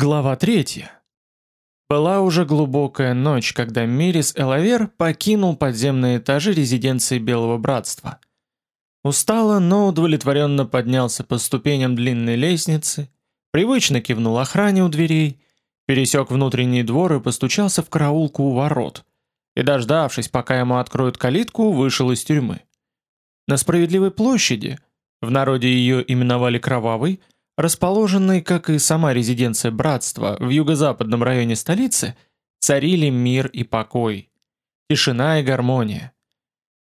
Глава 3. Была уже глубокая ночь, когда Мирис Элавер покинул подземные этажи резиденции Белого Братства. Устало, но удовлетворенно поднялся по ступеням длинной лестницы, привычно кивнул охране у дверей, пересек внутренний двор и постучался в караулку у ворот, и, дождавшись, пока ему откроют калитку, вышел из тюрьмы. На Справедливой площади, в народе ее именовали Кровавой, расположенной, как и сама резиденция братства, в юго-западном районе столицы, царили мир и покой, тишина и гармония.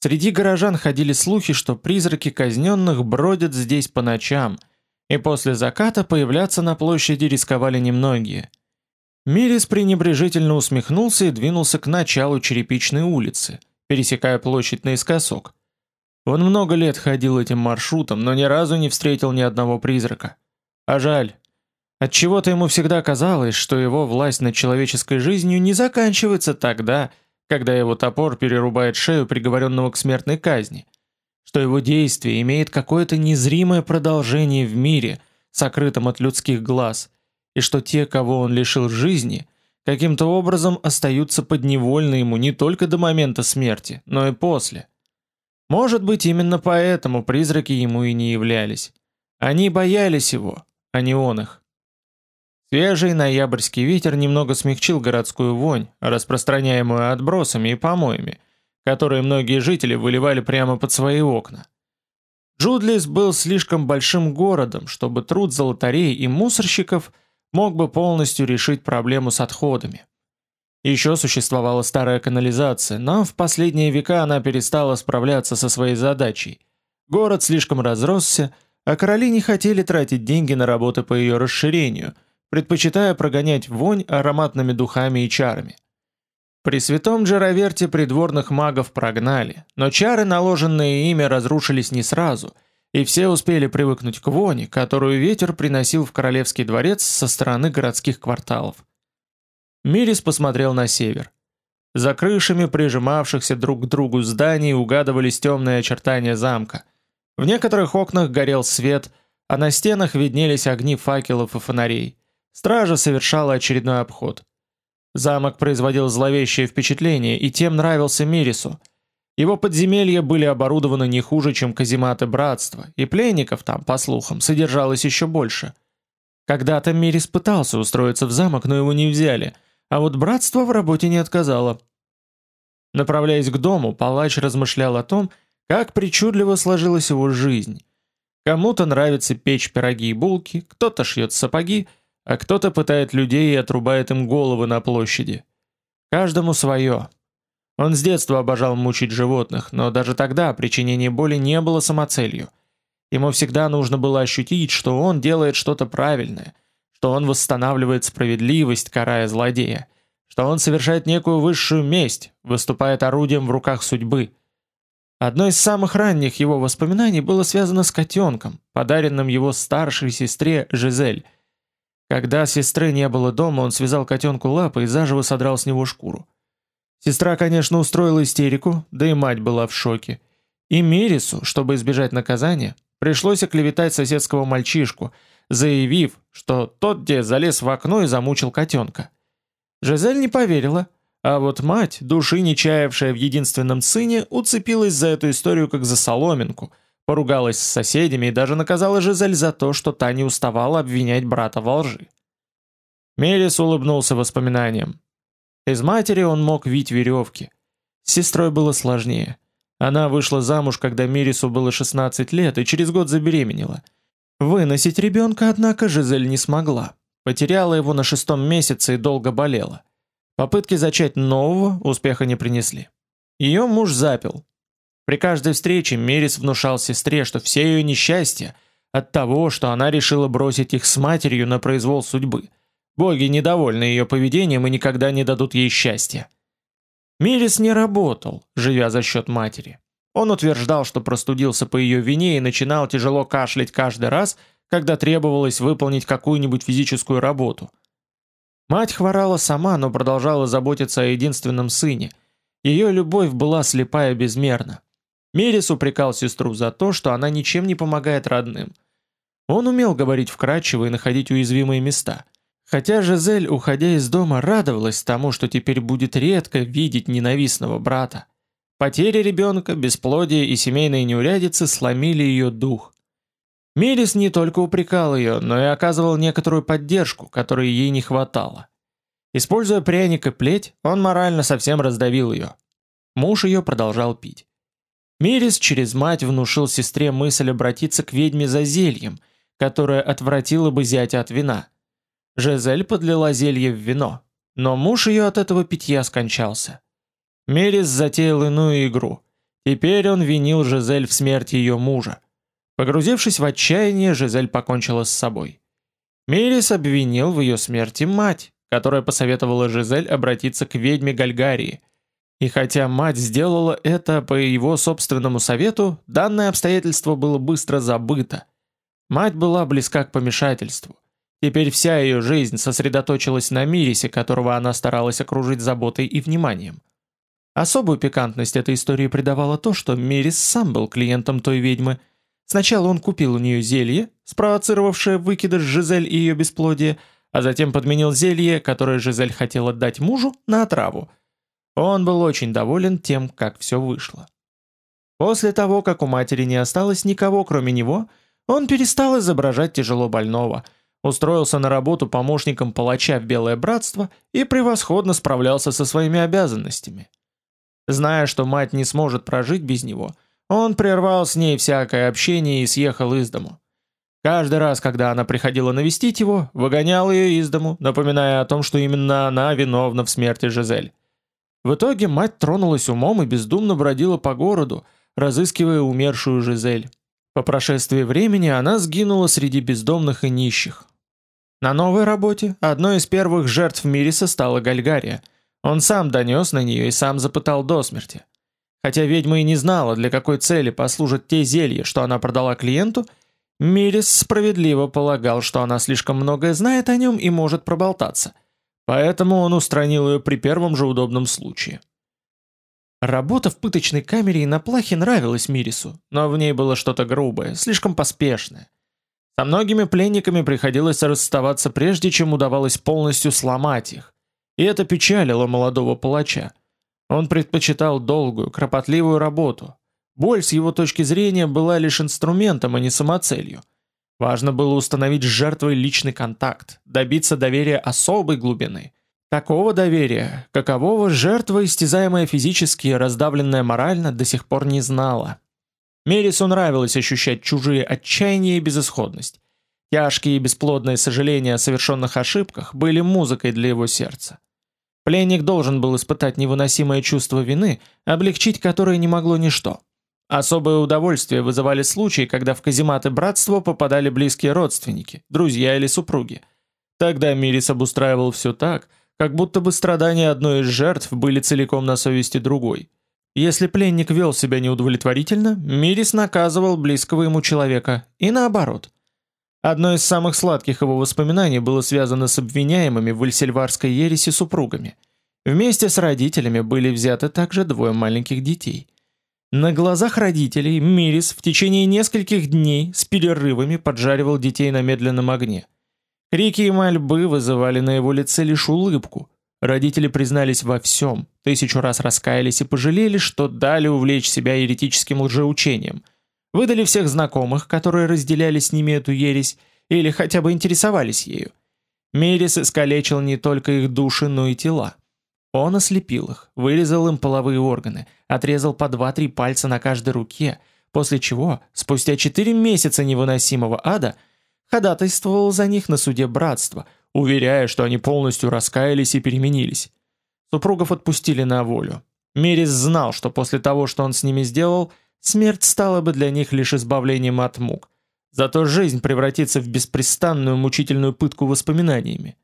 Среди горожан ходили слухи, что призраки казненных бродят здесь по ночам, и после заката появляться на площади рисковали немногие. Мирис пренебрежительно усмехнулся и двинулся к началу черепичной улицы, пересекая площадь наискосок. Он много лет ходил этим маршрутом, но ни разу не встретил ни одного призрака. А жаль. Отчего-то ему всегда казалось, что его власть над человеческой жизнью не заканчивается тогда, когда его топор перерубает шею приговоренного к смертной казни, что его действие имеет какое-то незримое продолжение в мире, сокрытом от людских глаз, и что те, кого он лишил жизни, каким-то образом остаются подневольны ему не только до момента смерти, но и после. Может быть, именно поэтому призраки ему и не являлись. Они боялись его, а не он их. Свежий ноябрьский ветер немного смягчил городскую вонь, распространяемую отбросами и помоями, которые многие жители выливали прямо под свои окна. Джудлис был слишком большим городом, чтобы труд золотарей и мусорщиков мог бы полностью решить проблему с отходами. Еще существовала старая канализация, но в последние века она перестала справляться со своей задачей. Город слишком разросся, а короли не хотели тратить деньги на работы по ее расширению, предпочитая прогонять вонь ароматными духами и чарами. При святом Джараверте придворных магов прогнали, но чары, наложенные ими, разрушились не сразу, и все успели привыкнуть к вони, которую ветер приносил в королевский дворец со стороны городских кварталов. Мирис посмотрел на север. За крышами прижимавшихся друг к другу зданий угадывались темные очертания замка – в некоторых окнах горел свет, а на стенах виднелись огни факелов и фонарей. Стража совершала очередной обход. Замок производил зловещее впечатление, и тем нравился Мирису. Его подземелья были оборудованы не хуже, чем казематы братства, и пленников там, по слухам, содержалось еще больше. Когда-то Мирис пытался устроиться в замок, но его не взяли, а вот братство в работе не отказало. Направляясь к дому, палач размышлял о том, как причудливо сложилась его жизнь. Кому-то нравится печь пироги и булки, кто-то шьет сапоги, а кто-то пытает людей и отрубает им головы на площади. Каждому свое. Он с детства обожал мучить животных, но даже тогда причинение боли не было самоцелью. Ему всегда нужно было ощутить, что он делает что-то правильное, что он восстанавливает справедливость, карая злодея, что он совершает некую высшую месть, выступает орудием в руках судьбы – Одно из самых ранних его воспоминаний было связано с котенком, подаренным его старшей сестре Жизель. Когда сестры не было дома, он связал котенку лапы и заживо содрал с него шкуру. Сестра, конечно, устроила истерику, да и мать была в шоке. И Мирису, чтобы избежать наказания, пришлось оклеветать соседского мальчишку, заявив, что тот где залез в окно и замучил котенка. Жизель не поверила, а вот мать, души не чаявшая в единственном сыне, уцепилась за эту историю как за соломинку, поругалась с соседями и даже наказала Жизель за то, что та не уставала обвинять брата во лжи. Мелис улыбнулся воспоминаниям. Из матери он мог вить веревки. С сестрой было сложнее. Она вышла замуж, когда Мирису было 16 лет, и через год забеременела. Выносить ребенка, однако, Жизель не смогла. Потеряла его на шестом месяце и долго болела. Попытки зачать нового успеха не принесли. Ее муж запил. При каждой встрече Мерис внушал сестре, что все ее несчастья от того, что она решила бросить их с матерью на произвол судьбы. Боги недовольны ее поведением и никогда не дадут ей счастья. Мирис не работал, живя за счет матери. Он утверждал, что простудился по ее вине и начинал тяжело кашлять каждый раз, когда требовалось выполнить какую-нибудь физическую работу – Мать хворала сама, но продолжала заботиться о единственном сыне. Ее любовь была слепая и безмерна. Мирис упрекал сестру за то, что она ничем не помогает родным. Он умел говорить вкратчиво и находить уязвимые места. Хотя Жизель, уходя из дома, радовалась тому, что теперь будет редко видеть ненавистного брата. Потеря ребенка, бесплодие и семейные неурядицы сломили ее дух. Мирис не только упрекал ее, но и оказывал некоторую поддержку, которой ей не хватало. Используя пряник и плеть, он морально совсем раздавил ее. Муж ее продолжал пить. Мирис через мать внушил сестре мысль обратиться к ведьме за зельем, которое отвратило бы зятя от вина. Жизель подлила зелье в вино, но муж ее от этого питья скончался. Мирис затеял иную игру. Теперь он винил Жизель в смерти ее мужа. Погрузившись в отчаяние, Жизель покончила с собой. Мирис обвинил в ее смерти мать, которая посоветовала Жизель обратиться к ведьме Гальгарии – и хотя мать сделала это по его собственному совету, данное обстоятельство было быстро забыто. Мать была близка к помешательству. Теперь вся ее жизнь сосредоточилась на Мирисе, которого она старалась окружить заботой и вниманием. Особую пикантность этой истории придавало то, что Мирис сам был клиентом той ведьмы. Сначала он купил у нее зелье, спровоцировавшее выкидыш Жизель и ее бесплодие, а затем подменил зелье, которое Жизель хотела дать мужу, на отраву – он был очень доволен тем, как все вышло. После того, как у матери не осталось никого, кроме него, он перестал изображать тяжело больного, устроился на работу помощником палача в Белое Братство и превосходно справлялся со своими обязанностями. Зная, что мать не сможет прожить без него, он прервал с ней всякое общение и съехал из дому. Каждый раз, когда она приходила навестить его, выгонял ее из дому, напоминая о том, что именно она виновна в смерти Жизель. В итоге мать тронулась умом и бездумно бродила по городу, разыскивая умершую Жизель. По прошествии времени она сгинула среди бездомных и нищих. На новой работе одной из первых жертв Мириса стала Гальгария. Он сам донес на нее и сам запытал до смерти. Хотя ведьма и не знала, для какой цели послужат те зелья, что она продала клиенту, Мирис справедливо полагал, что она слишком многое знает о нем и может проболтаться – Поэтому он устранил ее при первом же удобном случае. Работа в пыточной камере и на плахе нравилась Мирису, но в ней было что-то грубое, слишком поспешное. Со многими пленниками приходилось расставаться прежде, чем удавалось полностью сломать их. И это печалило молодого палача. Он предпочитал долгую, кропотливую работу. Боль с его точки зрения была лишь инструментом, а не самоцелью. Важно было установить с жертвой личный контакт, добиться доверия особой глубины. Такого доверия, какового жертва, истязаемая физически и раздавленная морально, до сих пор не знала. Мерису нравилось ощущать чужие отчаяние и безысходность. Тяжкие и бесплодные сожаления о совершенных ошибках были музыкой для его сердца. Пленник должен был испытать невыносимое чувство вины, облегчить которое не могло ничто. Особое удовольствие вызывали случаи, когда в казематы братства попадали близкие родственники, друзья или супруги. Тогда Мирис обустраивал все так, как будто бы страдания одной из жертв были целиком на совести другой. Если пленник вел себя неудовлетворительно, Мирис наказывал близкого ему человека, и наоборот. Одно из самых сладких его воспоминаний было связано с обвиняемыми в Эльсельварской ереси супругами. Вместе с родителями были взяты также двое маленьких детей – на глазах родителей Мирис в течение нескольких дней с перерывами поджаривал детей на медленном огне. Крики и мольбы вызывали на его лице лишь улыбку. Родители признались во всем, тысячу раз раскаялись и пожалели, что дали увлечь себя еретическим лжеучением. Выдали всех знакомых, которые разделяли с ними эту ересь, или хотя бы интересовались ею. Мирис искалечил не только их души, но и тела. Он ослепил их, вырезал им половые органы, отрезал по два-три пальца на каждой руке, после чего, спустя четыре месяца невыносимого ада, ходатайствовал за них на суде братства, уверяя, что они полностью раскаялись и переменились. Супругов отпустили на волю. Мерис знал, что после того, что он с ними сделал, смерть стала бы для них лишь избавлением от мук. Зато жизнь превратится в беспрестанную мучительную пытку воспоминаниями.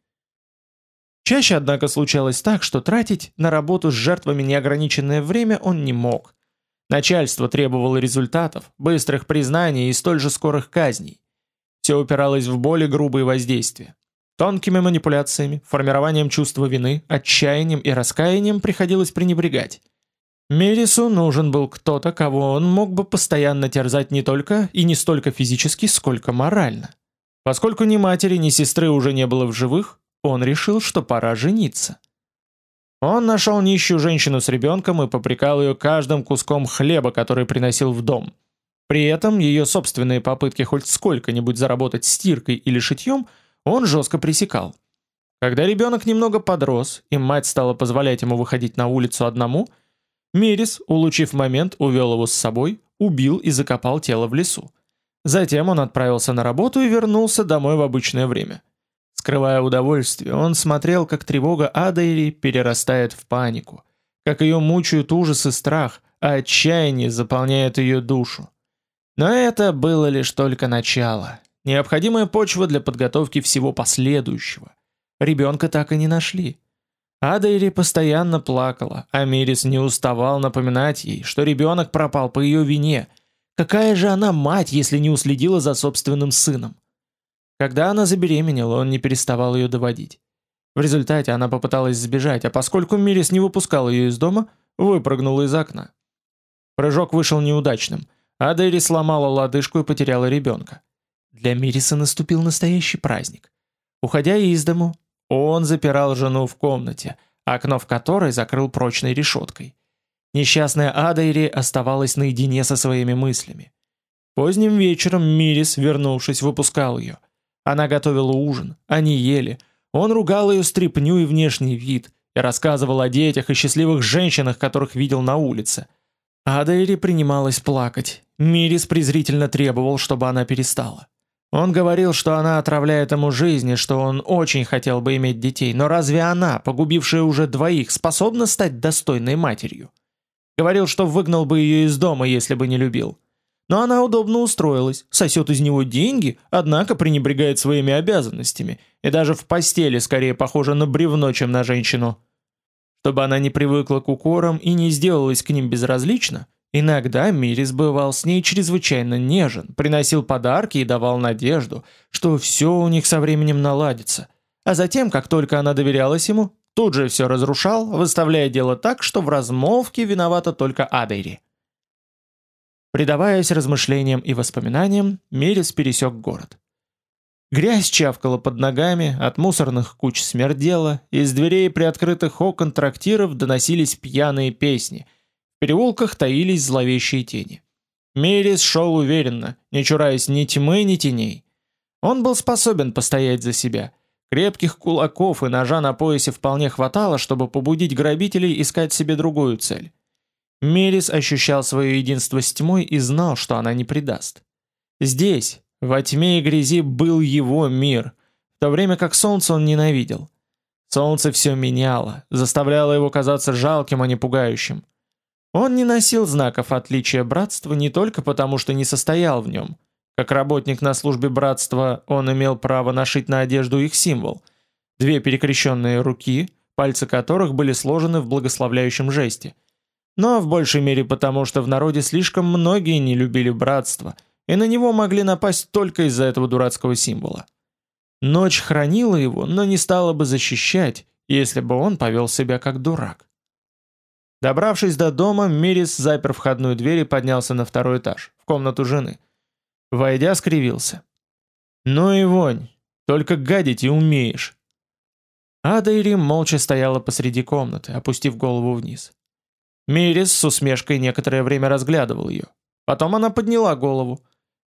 Чаще, однако, случалось так, что тратить на работу с жертвами неограниченное время он не мог. Начальство требовало результатов, быстрых признаний и столь же скорых казней. Все упиралось в более грубые воздействия. Тонкими манипуляциями, формированием чувства вины, отчаянием и раскаянием приходилось пренебрегать. Мерису нужен был кто-то, кого он мог бы постоянно терзать не только и не столько физически, сколько морально. Поскольку ни матери, ни сестры уже не было в живых, он решил, что пора жениться. Он нашел нищую женщину с ребенком и попрекал ее каждым куском хлеба, который приносил в дом. При этом ее собственные попытки хоть сколько-нибудь заработать стиркой или шитьем он жестко пресекал. Когда ребенок немного подрос, и мать стала позволять ему выходить на улицу одному, Мирис, улучив момент, увел его с собой, убил и закопал тело в лесу. Затем он отправился на работу и вернулся домой в обычное время. Скрывая удовольствие, он смотрел, как тревога Адайри перерастает в панику, как ее мучают ужас и страх, а отчаяние заполняет ее душу. Но это было лишь только начало, необходимая почва для подготовки всего последующего. Ребенка так и не нашли. Адайри постоянно плакала, а Мирис не уставал напоминать ей, что ребенок пропал по ее вине. Какая же она мать, если не уследила за собственным сыном? Когда она забеременела, он не переставал ее доводить. В результате она попыталась сбежать, а поскольку Мирис не выпускал ее из дома, выпрыгнула из окна. Прыжок вышел неудачным, а Дэри сломала лодыжку и потеряла ребенка. Для Мириса наступил настоящий праздник. Уходя из дому, он запирал жену в комнате, окно в которой закрыл прочной решеткой. Несчастная Адайри оставалась наедине со своими мыслями. Поздним вечером Мирис, вернувшись, выпускал ее – она готовила ужин, они ели. Он ругал ее стряпню и внешний вид и рассказывал о детях и счастливых женщинах, которых видел на улице. Адайри принималась плакать. Мирис презрительно требовал, чтобы она перестала. Он говорил, что она отравляет ему жизнь и что он очень хотел бы иметь детей, но разве она, погубившая уже двоих, способна стать достойной матерью? Говорил, что выгнал бы ее из дома, если бы не любил. Но она удобно устроилась, сосет из него деньги, однако пренебрегает своими обязанностями, и даже в постели скорее похожа на бревно, чем на женщину. Чтобы она не привыкла к укорам и не сделалась к ним безразлична, иногда Мирис бывал с ней чрезвычайно нежен, приносил подарки и давал надежду, что все у них со временем наладится. А затем, как только она доверялась ему, тут же все разрушал, выставляя дело так, что в размолвке виновата только Адейри. Предаваясь размышлениям и воспоминаниям, Мерис пересек город. Грязь чавкала под ногами, от мусорных куч смердела, из дверей приоткрытых окон трактиров доносились пьяные песни, переулках таились зловещие тени. Мерис шел уверенно, не чураясь ни тьмы, ни теней. Он был способен постоять за себя. Крепких кулаков и ножа на поясе вполне хватало, чтобы побудить грабителей искать себе другую цель. Мерис ощущал свое единство с тьмой и знал, что она не предаст. Здесь, во тьме и грязи, был его мир, в то время как солнце он ненавидел. Солнце все меняло, заставляло его казаться жалким, а не пугающим. Он не носил знаков отличия братства не только потому, что не состоял в нем. Как работник на службе братства, он имел право нашить на одежду их символ. Две перекрещенные руки, пальцы которых были сложены в благословляющем жесте – но в большей мере потому, что в народе слишком многие не любили братство, и на него могли напасть только из-за этого дурацкого символа. Ночь хранила его, но не стала бы защищать, если бы он повел себя как дурак. Добравшись до дома, Мирис запер входную дверь и поднялся на второй этаж, в комнату жены. Войдя, скривился. «Ну и вонь, только гадить и умеешь». Ада и Рим молча стояла посреди комнаты, опустив голову вниз. Мирис с усмешкой некоторое время разглядывал ее. Потом она подняла голову.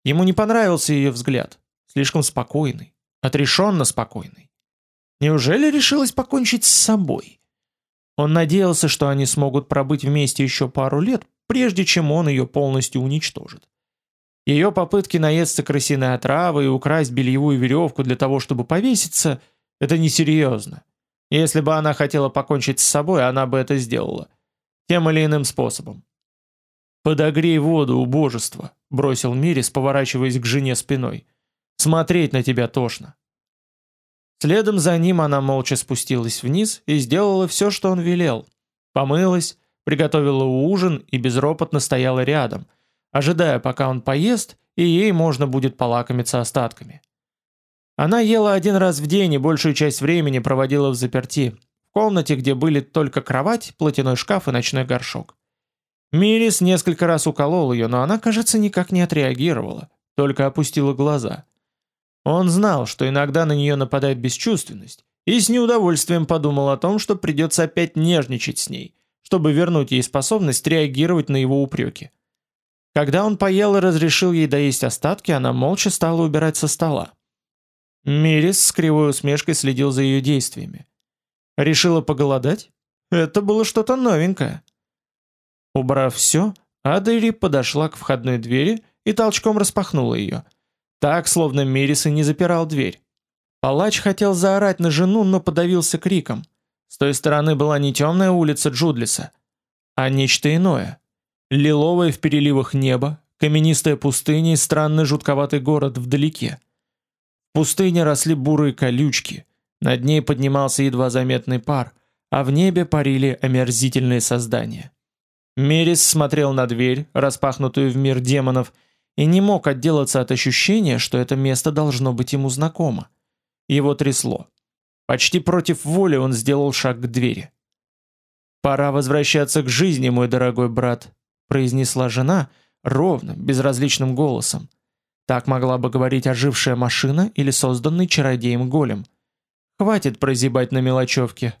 Ему не понравился ее взгляд. Слишком спокойный. Отрешенно спокойный. Неужели решилась покончить с собой? Он надеялся, что они смогут пробыть вместе еще пару лет, прежде чем он ее полностью уничтожит. Ее попытки наесться крысиной отравы и украсть бельевую веревку для того, чтобы повеситься, это несерьезно. Если бы она хотела покончить с собой, она бы это сделала. Тем или иным способом. «Подогрей воду, убожество», — бросил Мирис, поворачиваясь к жене спиной. «Смотреть на тебя тошно». Следом за ним она молча спустилась вниз и сделала все, что он велел. Помылась, приготовила ужин и безропотно стояла рядом, ожидая, пока он поест, и ей можно будет полакомиться остатками. Она ела один раз в день и большую часть времени проводила в заперти, комнате, где были только кровать, платяной шкаф и ночной горшок. Мирис несколько раз уколол ее, но она, кажется, никак не отреагировала, только опустила глаза. Он знал, что иногда на нее нападает бесчувственность, и с неудовольствием подумал о том, что придется опять нежничать с ней, чтобы вернуть ей способность реагировать на его упреки. Когда он поел и разрешил ей доесть остатки, она молча стала убирать со стола. Мирис с кривой усмешкой следил за ее действиями. Решила поголодать? Это было что-то новенькое. Убрав все, Адери подошла к входной двери и толчком распахнула ее. Так, словно Мирис и не запирал дверь. Палач хотел заорать на жену, но подавился криком. С той стороны была не темная улица Джудлиса, а нечто иное. Лиловое в переливах небо, каменистая пустыня и странный жутковатый город вдалеке. В пустыне росли бурые колючки, над ней поднимался едва заметный пар, а в небе парили омерзительные создания. Мерис смотрел на дверь, распахнутую в мир демонов, и не мог отделаться от ощущения, что это место должно быть ему знакомо. Его трясло. Почти против воли он сделал шаг к двери. «Пора возвращаться к жизни, мой дорогой брат», произнесла жена ровным, безразличным голосом. Так могла бы говорить ожившая машина или созданный чародеем голем. «Хватит прозябать на мелочевке.